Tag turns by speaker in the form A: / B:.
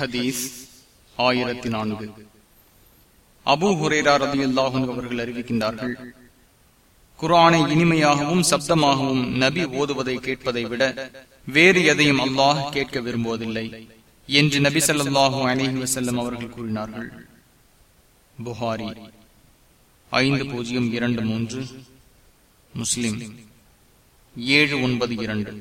A: ஹதீஸ் ஆயிரத்தி நான்கு அபு ஹுரேரா ரதி அவர்கள் அறிவிக்கின்றார்கள் குரானை இனிமையாகவும் சப்தமாகவும் நபி ஓதுவதை கேட்பதை விட வேறு எதையும் அல்லாஹ் கேட்க விரும்புவதில்லை என்று நபி ஸல்லல்லாஹு அலைஹி வசல்லம் அவர்கள் கூறினார்கள். புகாரி ஐந்து பூஜ்ஜியம் இரண்டு மூன்று முஸ்லிம் ஏழு ஒன்பது இரண்டு.